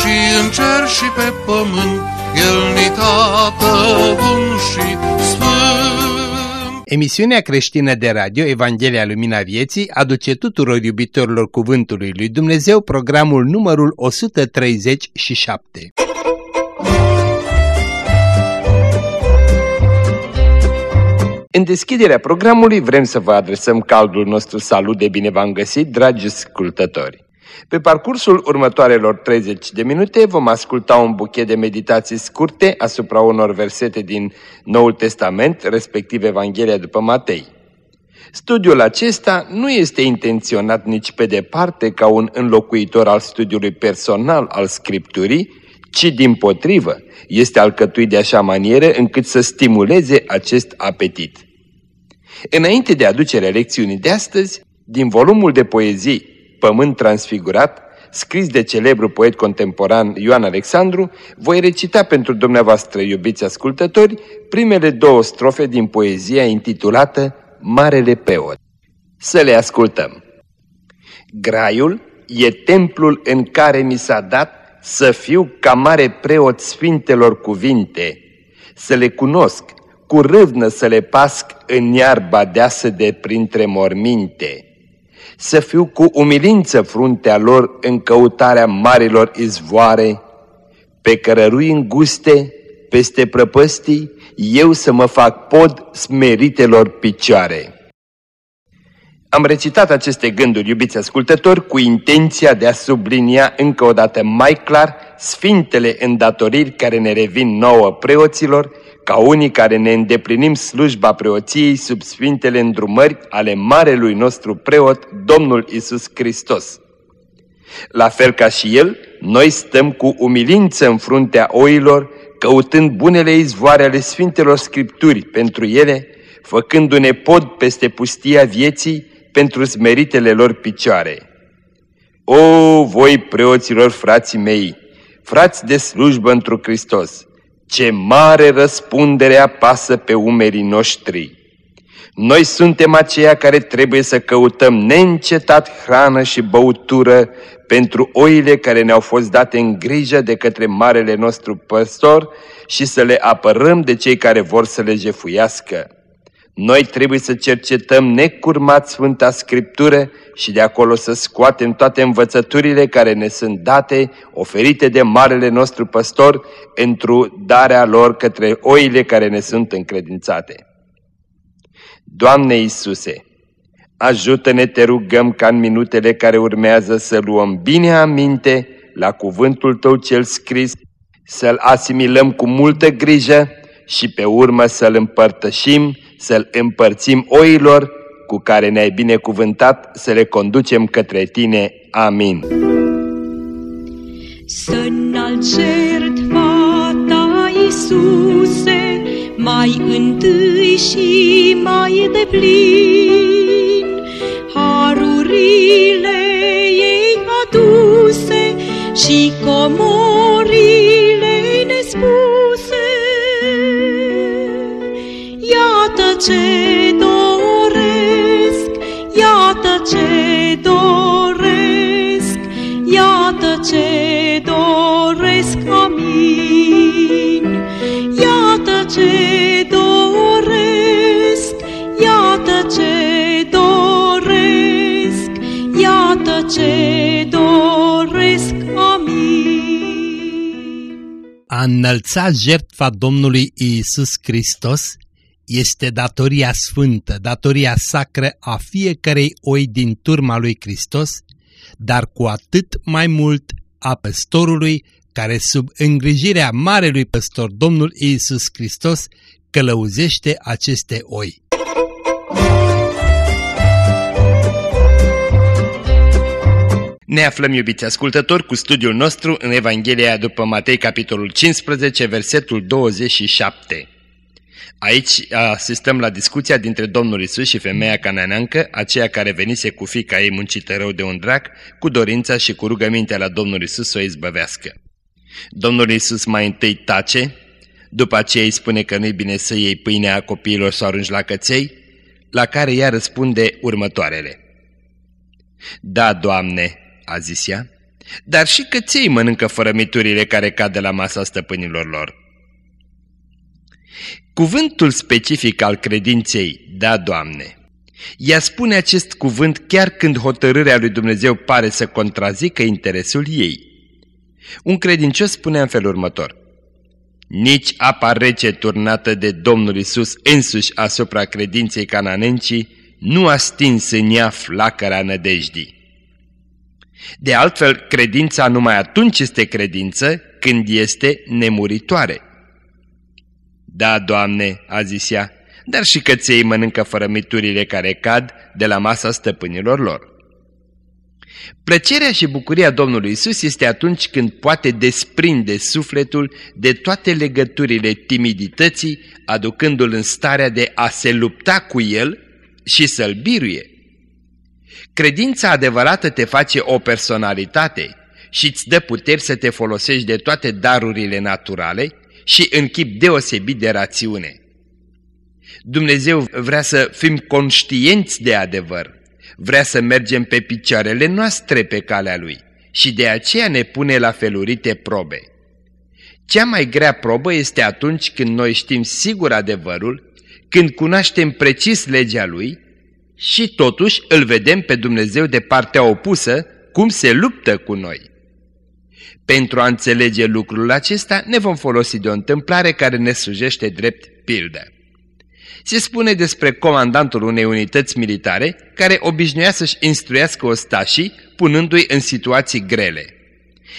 și în cer și pe pământ, El ni tată bun și sfânt. Emisiunea creștină de radio Evanghelia Lumina Vieții aduce tuturor iubitorilor Cuvântului Lui Dumnezeu programul numărul 137. În deschiderea programului vrem să vă adresăm caldul nostru salut de bine v-am găsit, dragi ascultători. Pe parcursul următoarelor 30 de minute vom asculta un buchet de meditații scurte asupra unor versete din Noul Testament, respectiv Evanghelia după Matei. Studiul acesta nu este intenționat nici pe departe ca un înlocuitor al studiului personal al Scripturii, ci din potrivă este alcătuit de așa manieră încât să stimuleze acest apetit. Înainte de aducerea lecțiunii de astăzi, din volumul de poezii Pământ transfigurat, scris de celebru poet contemporan Ioan Alexandru, voi recita pentru dumneavoastră, iubiți ascultători, primele două strofe din poezia intitulată Marele Preot. Să le ascultăm. Graiul e templul în care mi s-a dat să fiu ca mare preot sfintelor cuvinte, să le cunosc, cu râvnă să le pasc în iarba deasă de printre morminte, să fiu cu umilință fruntea lor în căutarea marilor izvoare, pe cărărui înguste, peste prăpăstii, eu să mă fac pod smeritelor picioare. Am recitat aceste gânduri, iubiți ascultători, cu intenția de a sublinia încă o dată mai clar sfintele îndatoriri care ne revin nouă preoților, ca unii care ne îndeplinim slujba preoției sub sfintele îndrumări ale marelui nostru preot, Domnul Isus Hristos. La fel ca și El, noi stăm cu umilință în fruntea oilor, căutând bunele izvoare ale Sfintelor Scripturi pentru ele, făcându-ne pod peste pustia vieții pentru smeritele lor picioare. O, voi preoților frații mei, frați de slujbă întru Hristos, ce mare răspundere apasă pe umerii noștri! Noi suntem aceia care trebuie să căutăm neîncetat hrană și băutură pentru oile care ne-au fost date în grijă de către marele nostru păstor și să le apărăm de cei care vor să le jefuiască. Noi trebuie să cercetăm necurmat Sfânta Scriptură și de acolo să scoatem toate învățăturile care ne sunt date, oferite de Marele nostru Păstor, într-o darea lor către oile care ne sunt încredințate. Doamne Iisuse, ajută-ne, te rugăm ca în minutele care urmează să luăm bine aminte la cuvântul Tău cel scris, să-l asimilăm cu multă grijă și pe urmă să-l împărtășim să-l împărțim oilor cu care ne-ai binecuvântat să le conducem către tine. Amin. Să înalți jertfa ta, Iisuse, mai întâi și mai deplin, harurile ei aduse și comorile ce doresc, iată ce doresc, iată ce doresc, amin. Iată ce doresc, iată ce doresc, iată ce doresc, amin. A înălța jertfa Domnului Iisus Hristos este datoria sfântă, datoria sacră a fiecărei oi din turma lui Hristos, dar cu atât mai mult a păstorului care sub îngrijirea Marelui Păstor Domnul Iisus Hristos călăuzește aceste oi. Ne aflăm, iubiți ascultători, cu studiul nostru în Evanghelia după Matei, capitolul 15, versetul 27. Aici asistăm la discuția dintre Domnul Isus și femeia cananeancă, aceea care venise cu fica ei muncită rău de un drac, cu dorința și cu rugămintea la Domnul Isus să o izbăvească. Domnul Isus mai întâi tace, după aceea îi spune că nu-i bine să iei pâinea copiilor să o arunci la căței, la care ea răspunde următoarele. Da, Doamne, a zis ea, dar și căței mănâncă fărămiturile care cad de la masa stăpânilor lor. Cuvântul specific al credinței, da, Doamne, ea spune acest cuvânt chiar când hotărârea lui Dumnezeu pare să contrazică interesul ei. Un credincios spune în felul următor, Nici apa rece turnată de Domnul Isus însuși asupra credinței cananencii nu a stins în ea flacăra nădejdii. De altfel, credința numai atunci este credință când este nemuritoare. Da, Doamne, a zis ea, dar și căței mănâncă fărămiturile care cad de la masa stăpânilor lor. Plăcerea și bucuria Domnului Isus este atunci când poate desprinde sufletul de toate legăturile timidității, aducându-l în starea de a se lupta cu el și să-l biruie. Credința adevărată te face o personalitate și îți dă puteri să te folosești de toate darurile naturale și în chip deosebit de rațiune. Dumnezeu vrea să fim conștienți de adevăr, vrea să mergem pe picioarele noastre pe calea Lui și de aceea ne pune la felurite probe. Cea mai grea probă este atunci când noi știm sigur adevărul, când cunoaștem precis legea Lui și totuși îl vedem pe Dumnezeu de partea opusă cum se luptă cu noi. Pentru a înțelege lucrul acesta ne vom folosi de o întâmplare care ne sujește drept pildă. Se spune despre comandantul unei unități militare care obișnuia să-și instruiască ostașii punându-i în situații grele.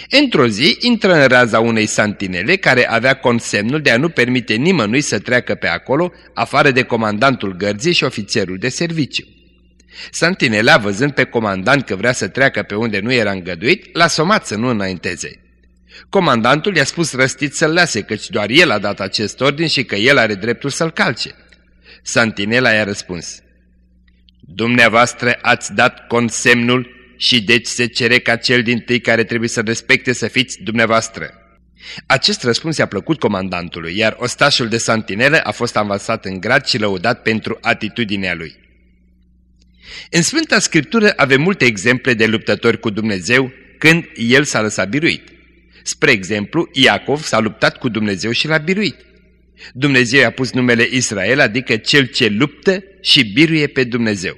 Într-o zi intră în raza unei santinele care avea consemnul de a nu permite nimănui să treacă pe acolo, afară de comandantul gărzii și ofițerul de serviciu. Santinela, văzând pe comandant că vrea să treacă pe unde nu era îngăduit, l-a somat să nu înainteze. Comandantul i-a spus răstit să-l lase, căci doar el a dat acest ordin și că el are dreptul să-l calce. Santinela i-a răspuns, Dumneavoastră ați dat consemnul și deci se cere ca cel din tâi care trebuie să respecte să fiți dumneavoastră. Acest răspuns i-a plăcut comandantului, iar ostașul de santinelă a fost avansat în grad și lăudat pentru atitudinea lui. În Sfânta Scriptură avem multe exemple de luptători cu Dumnezeu când El s-a lăsat biruit. Spre exemplu, Iacov s-a luptat cu Dumnezeu și l-a biruit. Dumnezeu i-a pus numele Israel, adică cel ce luptă și biruie pe Dumnezeu.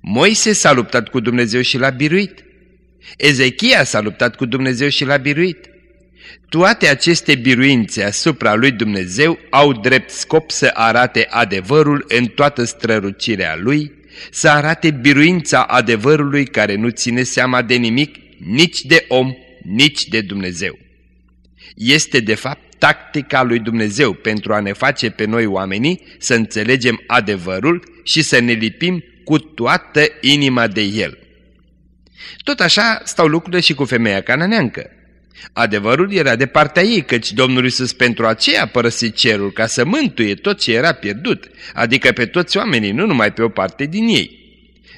Moise s-a luptat cu Dumnezeu și l-a biruit. Ezechia s-a luptat cu Dumnezeu și l-a biruit. Toate aceste biruințe asupra lui Dumnezeu au drept scop să arate adevărul în toată strărucirea lui, să arate biruința adevărului care nu ține seama de nimic, nici de om, nici de Dumnezeu. Este de fapt tactica lui Dumnezeu pentru a ne face pe noi oamenii să înțelegem adevărul și să ne lipim cu toată inima de el. Tot așa stau lucrurile și cu femeia cananeancă. Adevărul era de partea ei, căci Domnul Iisus pentru aceea a părăsit cerul ca să mântuie tot ce era pierdut, adică pe toți oamenii, nu numai pe o parte din ei.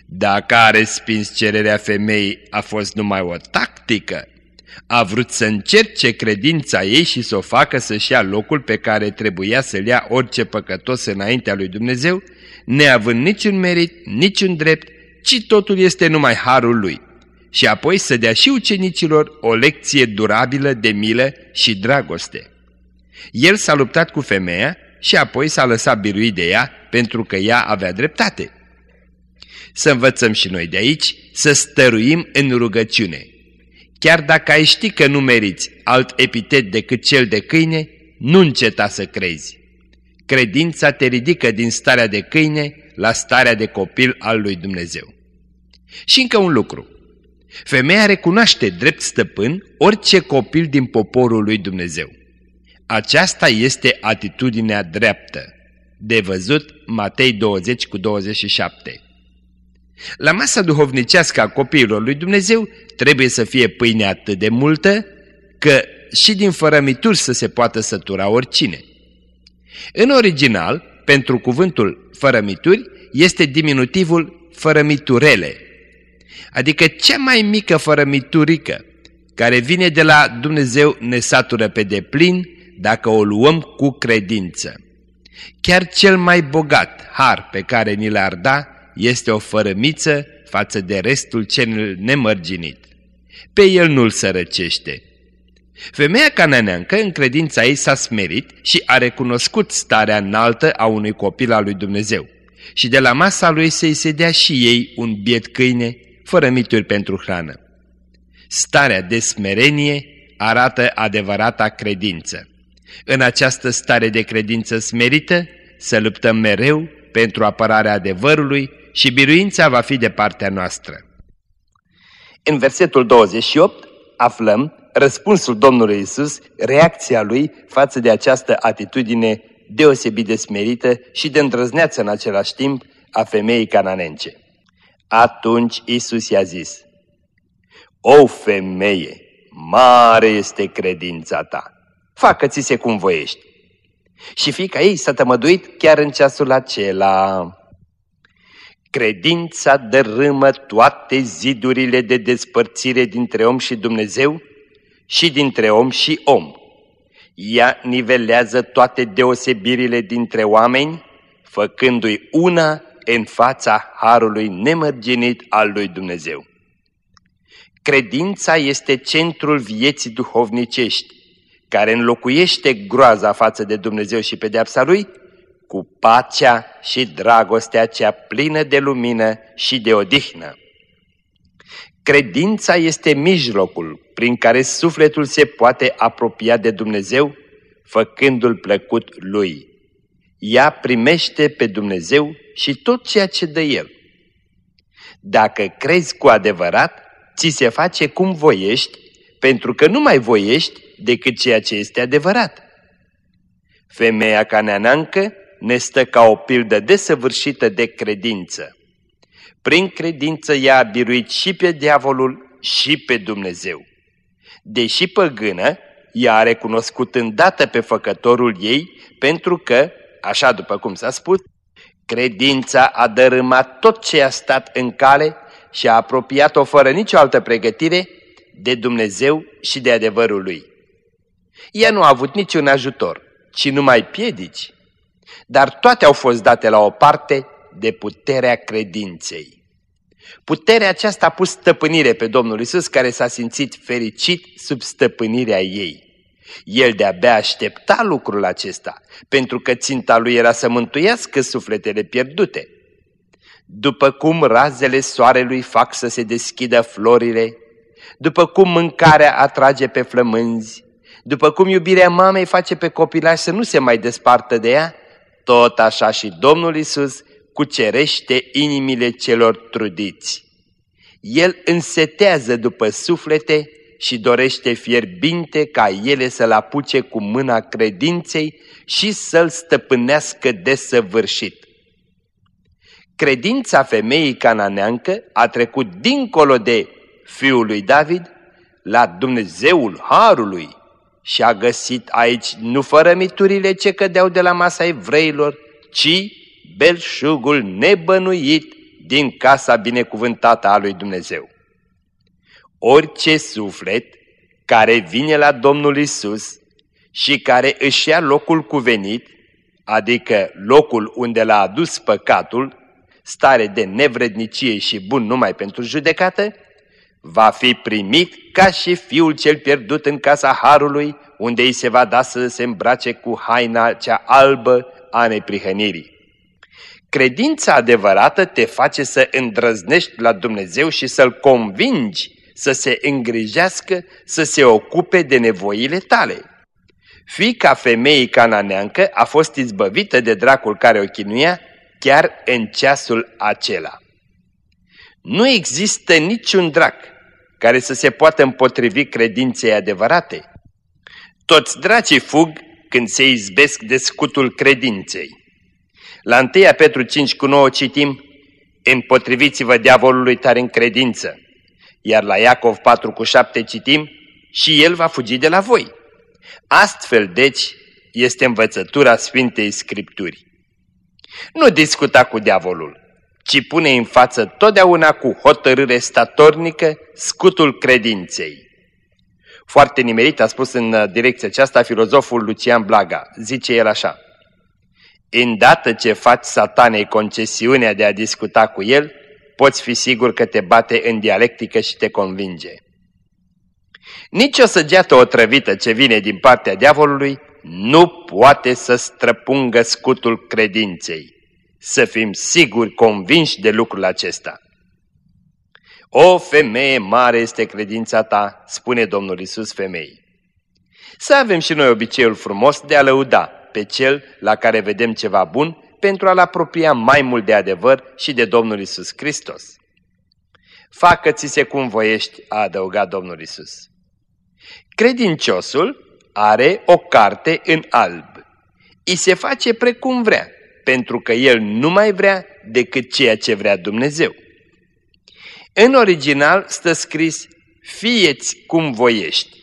Dacă a respins cererea femeii, a fost numai o tactică. A vrut să încerce credința ei și să o facă să-și ia locul pe care trebuia să-l ia orice păcătos înaintea lui Dumnezeu, neavând niciun merit, niciun drept, ci totul este numai harul lui și apoi să dea și ucenicilor o lecție durabilă de milă și dragoste. El s-a luptat cu femeia și apoi s-a lăsat biruit de ea pentru că ea avea dreptate. Să învățăm și noi de aici să stăruim în rugăciune. Chiar dacă ai ști că nu meriți alt epitet decât cel de câine, nu înceta să crezi. Credința te ridică din starea de câine la starea de copil al lui Dumnezeu. Și încă un lucru. Femeia recunoaște drept stăpân orice copil din poporul lui Dumnezeu. Aceasta este atitudinea dreaptă. De văzut Matei 20 cu 27. La masa duhovnicească a copiilor lui Dumnezeu trebuie să fie pâine atât de multă că și din fărămituri să se poată sătura oricine. În original, pentru cuvântul fărămituri, este diminutivul fărămiturele, adică cea mai mică fărămiturică, care vine de la Dumnezeu ne satură pe deplin dacă o luăm cu credință. Chiar cel mai bogat har pe care ni l-ar da este o fărămiță față de restul cel nemărginit. Pe el nu-l sărăcește. Femeia cananeancă în credința ei s-a smerit și a recunoscut starea înaltă a unui copil al lui Dumnezeu. Și de la masa lui să-i se dea și ei un biet câine, fără mituri pentru hrană. Starea de smerenie arată adevărata credință. În această stare de credință smerită să luptăm mereu pentru apărarea adevărului și biruința va fi de partea noastră. În versetul 28 aflăm răspunsul Domnului Isus, reacția lui față de această atitudine deosebit de smerită și de îndrăzneață în același timp a femeii cananence. Atunci Isus i-a zis, O femeie, mare este credința ta, facă-ți-se cum voiești. Și fica ei s-a tămăduit chiar în ceasul acela. Credința dărâmă toate zidurile de despărțire dintre om și Dumnezeu și dintre om și om. Ea nivelează toate deosebirile dintre oameni, făcându-i una în fața harului nemărginit al lui Dumnezeu. Credința este centrul vieții duhovnicești, care înlocuiește groaza față de Dumnezeu și pedeapsa lui cu pacea și dragostea cea plină de lumină și de odihnă. Credința este mijlocul prin care sufletul se poate apropia de Dumnezeu, făcându-l plăcut lui. Ea primește pe Dumnezeu și tot ceea ce dă El. Dacă crezi cu adevărat, ți se face cum voiești, pentru că nu mai voiești decât ceea ce este adevărat. Femeia caneanancă ne stă ca o pildă desăvârșită de credință. Prin credință ea a biruit și pe diavolul și pe Dumnezeu. Deși păgână, ea a recunoscut îndată pe făcătorul ei pentru că, așa după cum s-a spus, credința a dărâmat tot ce a stat în cale și a apropiat-o fără nicio altă pregătire de Dumnezeu și de adevărul lui. Ea nu a avut niciun ajutor, ci numai piedici, dar toate au fost date la o parte de puterea credinței. Puterea aceasta a pus stăpânire pe Domnul Isus, care s-a simțit fericit sub stăpânirea ei. El de-abia aștepta lucrul acesta, pentru că ținta lui era să mântuiască sufletele pierdute. După cum razele soarelui fac să se deschidă florile, după cum mâncarea atrage pe flămânzi, după cum iubirea mamei face pe copilaș să nu se mai despartă de ea, tot așa și Domnul Isus cucerește inimile celor trudiți. El însetează după suflete și dorește fierbinte ca ele să-l apuce cu mâna credinței și să-l stăpânească desăvârșit. Credința femeii cananeancă a trecut dincolo de fiul lui David la Dumnezeul Harului și a găsit aici nu fără miturile ce cădeau de la masa evreilor, ci belșugul nebănuit din casa binecuvântată a lui Dumnezeu. Orice suflet care vine la Domnul Isus și care își ia locul cuvenit, adică locul unde l-a adus păcatul, stare de nevrednicie și bun numai pentru judecată, va fi primit ca și fiul cel pierdut în casa Harului, unde îi se va da să se îmbrace cu haina cea albă a neprihănirii. Credința adevărată te face să îndrăznești la Dumnezeu și să-L convingi să se îngrijească, să se ocupe de nevoile tale. Fica femeii cananeancă a fost izbăvită de dracul care o chinuia chiar în ceasul acela. Nu există niciun drac care să se poată împotrivi credinței adevărate. Toți dracii fug când se izbesc de scutul credinței. La 1 Petru 5 cu 9 citim, împotriviți-vă diavolului tare în credință. Iar la Iacov 4 cu 7 citim, și el va fugi de la voi. Astfel, deci, este învățătura Sfintei Scripturii. Nu discuta cu diavolul, ci pune în față totdeauna cu hotărâre statornică scutul credinței. Foarte nimerit a spus în uh, direcția aceasta filozoful Lucian Blaga. Zice el așa. Îndată ce faci satanei concesiunea de a discuta cu el, poți fi sigur că te bate în dialectică și te convinge. Nici o săgeată otrăvită ce vine din partea diavolului nu poate să străpungă scutul credinței. Să fim siguri convinși de lucrul acesta. O femeie mare este credința ta, spune Domnul Isus femeii. Să avem și noi obiceiul frumos de a lăuda pe cel la care vedem ceva bun pentru a-l apropia mai mult de adevăr și de Domnul Isus Hristos. Facă-ți se cum voiești, a adăugat Domnul Isus. Credinciosul are o carte în alb. I se face precum vrea, pentru că el nu mai vrea decât ceea ce vrea Dumnezeu. În original stă scris, fieți cum voiești.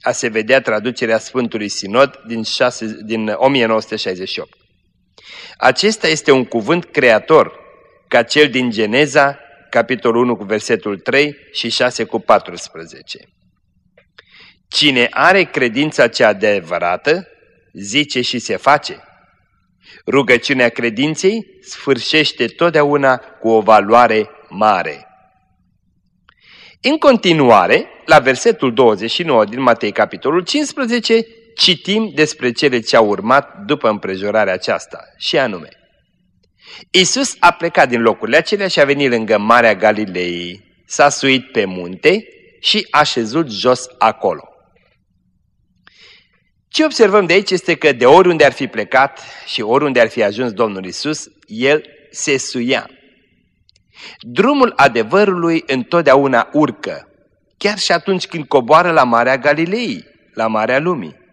A se vedea traducerea Sfântului Sinod din, 6, din 1968. Acesta este un cuvânt creator, ca cel din Geneza, capitolul 1 cu versetul 3 și 6 cu 14. Cine are credința cea adevărată, zice și se face. Rugăciunea credinței sfârșește totdeauna cu o valoare mare. În continuare, la versetul 29 din Matei capitolul 15, citim despre cele ce au urmat după împrejurarea aceasta, și anume. Iisus a plecat din locurile acelea și a venit lângă Marea Galilei, s-a suit pe munte și a șezut jos acolo. Ce observăm de aici este că de oriunde ar fi plecat și oriunde ar fi ajuns Domnul Isus, El se suia. Drumul adevărului întotdeauna urcă, chiar și atunci când coboară la Marea Galilei, la Marea Lumii.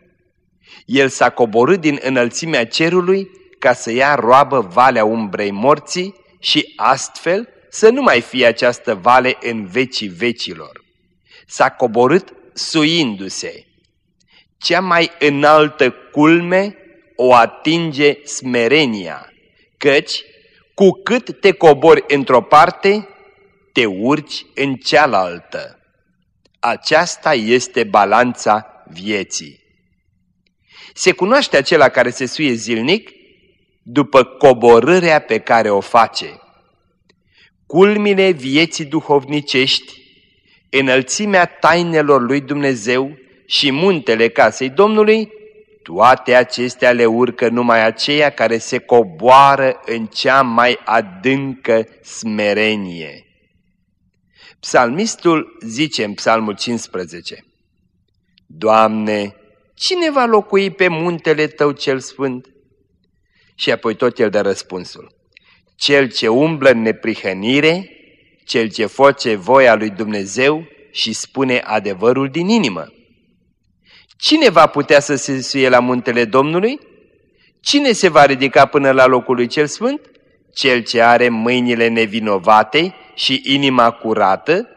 El s-a coborât din înălțimea cerului ca să ia roabă valea umbrei morții și astfel să nu mai fie această vale în vecii vecilor. S-a coborât suindu-se. Cea mai înaltă culme o atinge smerenia, căci cu cât te cobori într-o parte, te urci în cealaltă. Aceasta este balanța vieții. Se cunoaște acela care se suie zilnic după coborârea pe care o face. Culmine vieții duhovnicești, înălțimea tainelor lui Dumnezeu și muntele casei Domnului toate acestea le urcă numai aceia care se coboară în cea mai adâncă smerenie. Psalmistul zice în psalmul 15, Doamne, cine va locui pe muntele Tău cel sfânt? Și apoi tot el dă răspunsul, Cel ce umblă în neprihănire, cel ce face voia lui Dumnezeu și spune adevărul din inimă. Cine va putea să se suie la muntele Domnului? Cine se va ridica până la locul lui cel sfânt? Cel ce are mâinile nevinovate și inima curată,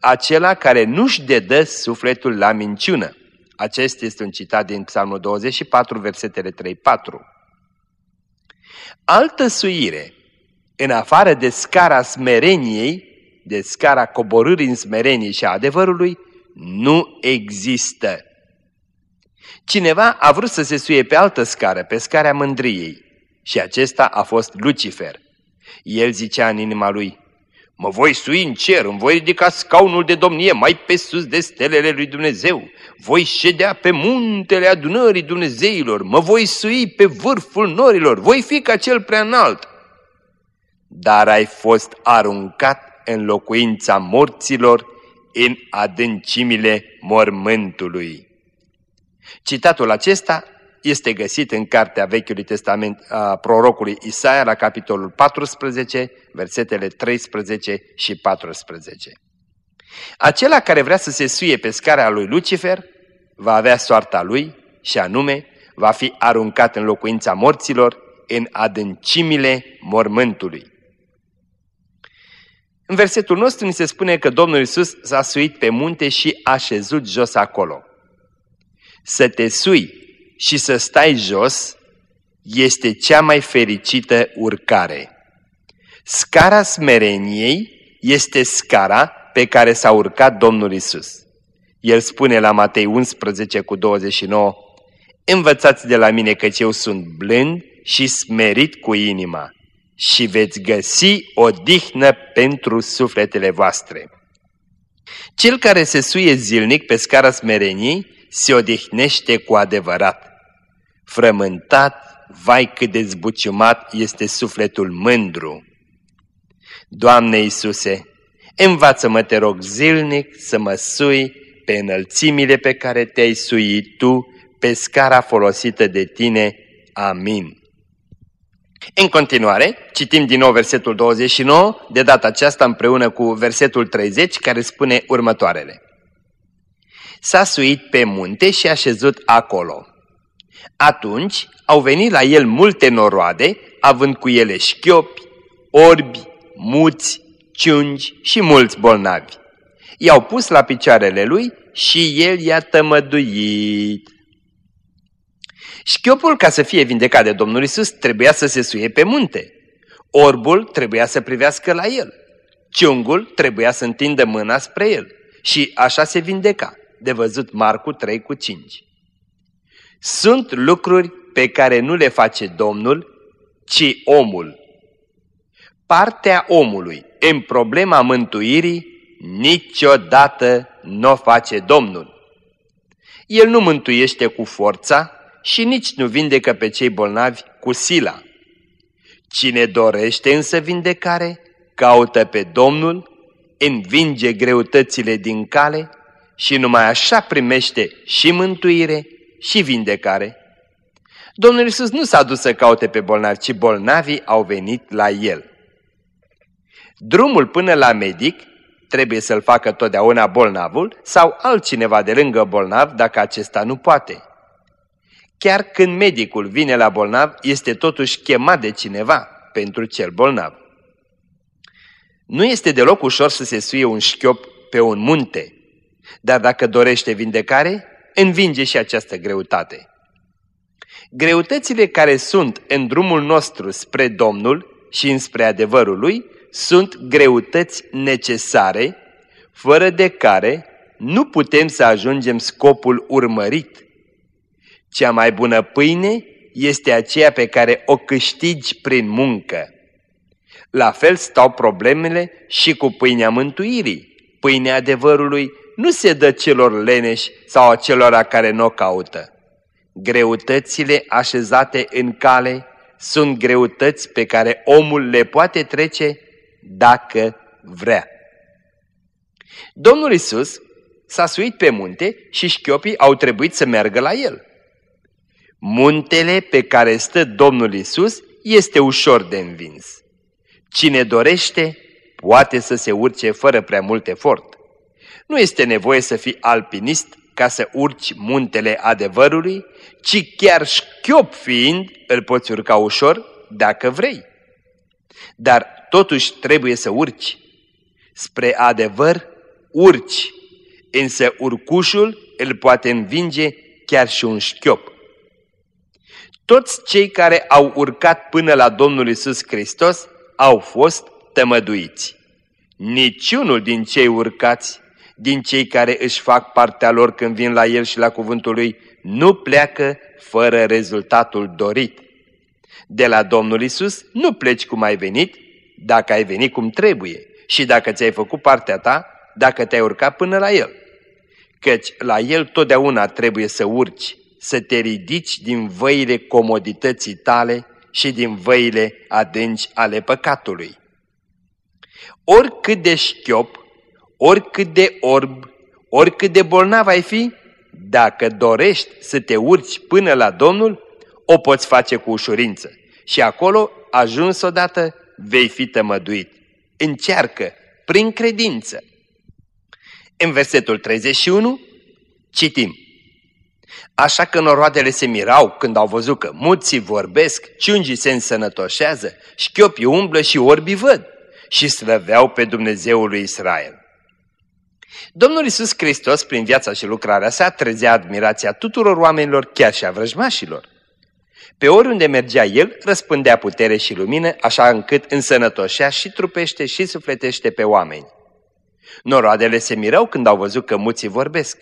acela care nu-și dedă sufletul la minciună. Acest este un citat din Psalmul 24, versetele 3-4. Altă suire, în afară de scara smereniei, de scara coborârii în smerenie și a adevărului, nu există. Cineva a vrut să se suie pe altă scară, pe scara mândriei, și acesta a fost Lucifer. El zicea în inima lui, Mă voi sui în cer, îmi voi ridica scaunul de domnie mai pe sus de stelele lui Dumnezeu, voi ședea pe muntele adunării Dumnezeilor, mă voi sui pe vârful norilor, voi fi ca cel prea înalt. Dar ai fost aruncat în locuința morților, în adâncimile mormântului. Citatul acesta este găsit în cartea Vechiului Testament a prorocului Isaia la capitolul 14, versetele 13 și 14. Acela care vrea să se suie pe scara lui Lucifer va avea soarta lui și anume va fi aruncat în locuința morților în adâncimile mormântului. În versetul nostru ni se spune că Domnul Isus s-a suit pe munte și a șezut jos acolo. Să te sui și să stai jos este cea mai fericită urcare. Scara smereniei este scara pe care s-a urcat Domnul Isus. El spune la Matei 11 cu 29, Învățați de la mine căci eu sunt blând și smerit cu inima și veți găsi o dihnă pentru sufletele voastre. Cel care se suie zilnic pe scara smereniei se odihnește cu adevărat. Frământat, vai cât de zbuciumat este sufletul mândru. Doamne Iisuse, învață-mă, te rog, zilnic să mă sui pe înălțimile pe care te-ai suit Tu, pe scara folosită de Tine. Amin. În continuare, citim din nou versetul 29, de data aceasta împreună cu versetul 30, care spune următoarele. S-a suit pe munte și a șezut acolo. Atunci au venit la el multe noroade, având cu ele șchiopi, orbi, muți, ciungi și mulți bolnavi. I-au pus la picioarele lui și el i-a tămăduit. Șchiopul, ca să fie vindecat de Domnul Isus, trebuia să se suie pe munte. Orbul trebuia să privească la el. Ciungul trebuia să întindă mâna spre el. Și așa se vindeca, de văzut Marcu 3 cu 5. Sunt lucruri pe care nu le face Domnul, ci omul. Partea omului în problema mântuirii niciodată nu o face Domnul. El nu mântuiește cu forța, și nici nu vindecă pe cei bolnavi cu sila. Cine dorește însă vindecare, caută pe Domnul, învinge greutățile din cale și numai așa primește și mântuire și vindecare. Domnul Iisus nu s-a dus să caute pe bolnavi, ci bolnavii au venit la El. Drumul până la medic trebuie să-l facă totdeauna bolnavul sau altcineva de lângă bolnav dacă acesta nu poate. Chiar când medicul vine la bolnav, este totuși chemat de cineva pentru cel bolnav. Nu este deloc ușor să se suie un șchiop pe un munte, dar dacă dorește vindecare, învinge și această greutate. Greutățile care sunt în drumul nostru spre Domnul și înspre adevărul Lui sunt greutăți necesare, fără de care nu putem să ajungem scopul urmărit cea mai bună pâine este aceea pe care o câștigi prin muncă. La fel stau problemele și cu pâinea mântuirii. Pâinea adevărului nu se dă celor leneși sau acelora care nu o caută. Greutățile așezate în cale sunt greutăți pe care omul le poate trece dacă vrea. Domnul Isus s-a suit pe munte și șchiopii au trebuit să meargă la el. Muntele pe care stă Domnul Isus este ușor de învins. Cine dorește, poate să se urce fără prea mult efort. Nu este nevoie să fii alpinist ca să urci muntele adevărului, ci chiar șchiop fiind, îl poți urca ușor dacă vrei. Dar totuși trebuie să urci. Spre adevăr, urci, însă urcușul îl poate învinge chiar și un șchiop. Toți cei care au urcat până la Domnul Isus Hristos au fost tămăduiți. Niciunul din cei urcați, din cei care își fac partea lor când vin la El și la cuvântul Lui, nu pleacă fără rezultatul dorit. De la Domnul Isus nu pleci cum ai venit, dacă ai venit cum trebuie și dacă ți-ai făcut partea ta, dacă te-ai urcat până la El. Căci la El totdeauna trebuie să urci, să te ridici din văile comodității tale și din văile adânci ale păcatului. Oricât de șchiop, oricât de orb, oricât de bolnav ai fi, dacă dorești să te urci până la Domnul, o poți face cu ușurință. Și acolo, ajuns odată, vei fi tămăduit. Încearcă, prin credință. În versetul 31 citim Așa că noroadele se mirau când au văzut că muții vorbesc, ciungii se însănătoșează, șchiopii umblă și orbii văd. și slăveau pe Dumnezeul lui Israel. Domnul Isus Hristos, prin viața și lucrarea sa, trezea admirația tuturor oamenilor, chiar și a vrăjmașilor. Pe oriunde mergea el, răspândea putere și lumină, așa încât însănătoșea și trupește și sufletește pe oameni. Noroadele se mirau când au văzut că muții vorbesc.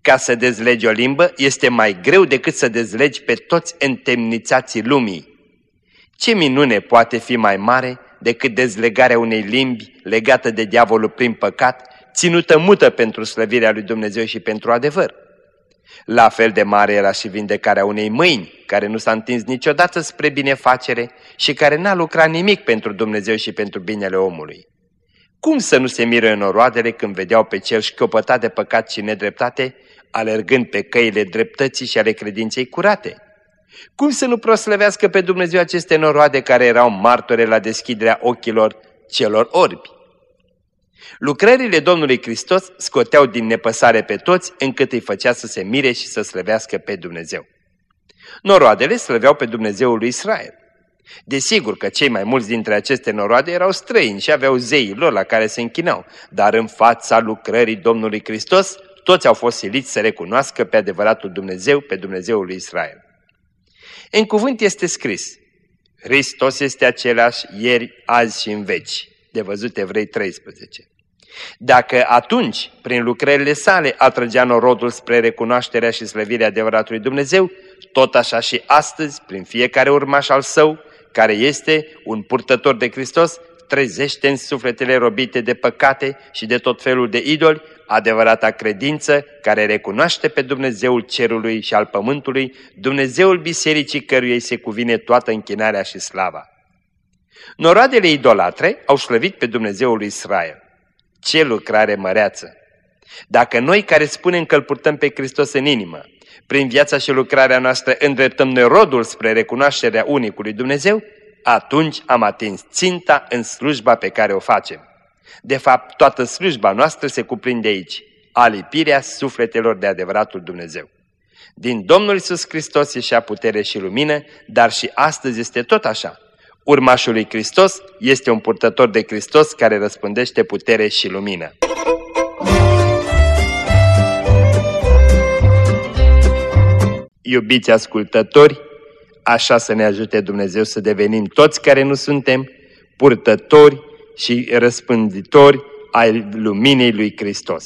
Ca să dezlegi o limbă este mai greu decât să dezlegi pe toți întemnițații lumii. Ce minune poate fi mai mare decât dezlegarea unei limbi legată de diavolul prin păcat, ținută mută pentru slăvirea lui Dumnezeu și pentru adevăr? La fel de mare era și vindecarea unei mâini, care nu s-a întins niciodată spre binefacere și care n-a lucrat nimic pentru Dumnezeu și pentru binele omului. Cum să nu se mire noroadele când vedeau pe cel șchiopătat de păcat și nedreptate, alergând pe căile dreptății și ale credinței curate? Cum să nu proslăvească pe Dumnezeu aceste noroade care erau martore la deschiderea ochilor celor orbi? Lucrările Domnului Hristos scoteau din nepăsare pe toți încât îi făcea să se mire și să slăvească pe Dumnezeu. Noroadele slăveau pe Dumnezeul lui Israel. Desigur că cei mai mulți dintre aceste noroade erau străini și aveau zeii lor la care se închinau, dar în fața lucrării Domnului Hristos, toți au fost siliți să recunoască pe adevăratul Dumnezeu, pe Dumnezeul lui Israel. În cuvânt este scris, Hristos este același ieri, azi și în veci, de văzut Evrei 13. Dacă atunci, prin lucrările sale, atrăgea norodul spre recunoașterea și slăvirea adevăratului Dumnezeu, tot așa și astăzi, prin fiecare urmaș al său, care este un purtător de Hristos, trezește în sufletele robite de păcate și de tot felul de idoli, adevărata credință care recunoaște pe Dumnezeul cerului și al pământului, Dumnezeul bisericii căruia se cuvine toată închinarea și slava. Noroadele idolatre au slăvit pe Dumnezeul lui Israel. Ce lucrare măreață! Dacă noi care spunem că îl purtăm pe Hristos în inimă, prin viața și lucrarea noastră îndreptăm noi rodul spre recunoașterea unicului Dumnezeu, atunci am atins ținta în slujba pe care o facem. De fapt, toată slujba noastră se cuprinde aici, alipirea sufletelor de adevăratul Dumnezeu. Din Domnul Isus Hristos ieșea putere și lumină, dar și astăzi este tot așa. Urmașul lui Hristos este un purtător de Hristos care răspândește putere și lumină. Iubiți ascultători, așa să ne ajute Dumnezeu să devenim toți care nu suntem purtători și răspânditori ai luminii lui Hristos.